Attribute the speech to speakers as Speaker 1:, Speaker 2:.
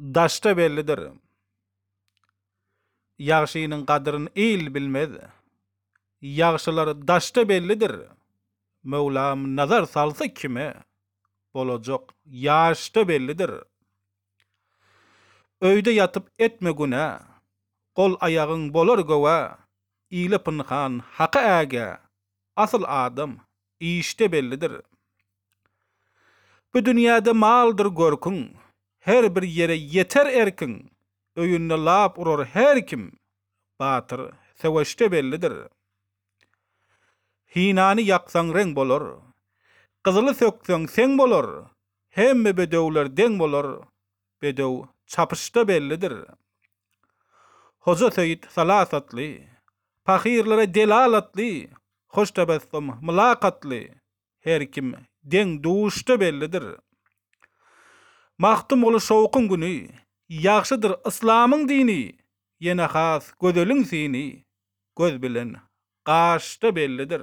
Speaker 1: Daşda bellidir. Ýagşynyň gadryn il bilmez. Ýagşylar daşda bellidir. Möwlam nazar salsa kime, bolajak ýaşda bellidir. Öýde ýatyp etme günä, gol-aýagyň bolar göwä, ile pynhan, haka ägä, asyl adam işde bellidir. Bu dünýäde maldyr görküň, her bir ýere ýeter erkiň, öýünde lap urar her kim, batyr söweşde bellidir. Hinany ýaksaň reň bolar, gyzyly sökseň seň bolar, hemme bedewler deň bolar, bedew çapyşda bellidir. Hoja Seýit salasatly, Pahyrlara delalatly, Hoş tebessüm, mylakatly, Her kim deň duşda bellidir. Magtymguly şowkun güni, Ýagşydyr yslamyň dini, Ýene has gözeliň syny, Göz bilen gaşda bellidir.